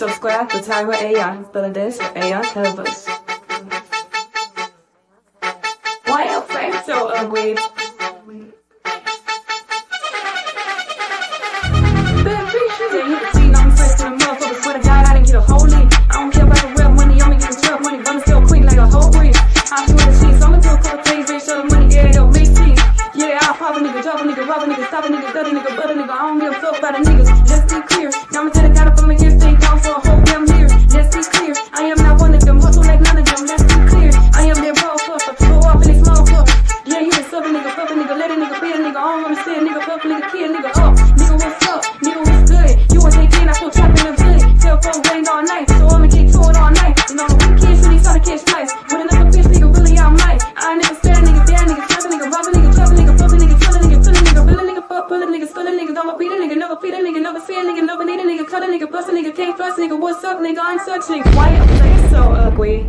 Subscribe to Tyra Aeon, this for Aeon Pelvis. Why your face so ugly? You I'm I'm nigga, drop a nigga, nigga, stop a nigga, thug a nigga, butt a nigga. I don't give a fuck about a niggas. Let's be clear. Now I'm telling God up on I don't a nigga, fuck nigga, kill nigga up. Nigga, what's up? Nigga, what's good? You want take in, I still trapping the hood. Cell phone banged all night, so I'ma get to it all night. And on the when he's trying to catch flights. With another bitch, nigga, really I might. I never said nigga, a nigga, trap nigga, rob nigga, trap nigga, fuck nigga, kill nigga, fill nigga, bill a nigga, fuck, pull a nigga, spill a nigga, don't beat a nigga, never feed a nigga, never a nigga, never need a nigga, cut a nigga, bust a nigga, can't trust a nigga, what's up, nigga, I'm such nigga. Why your face so ugly?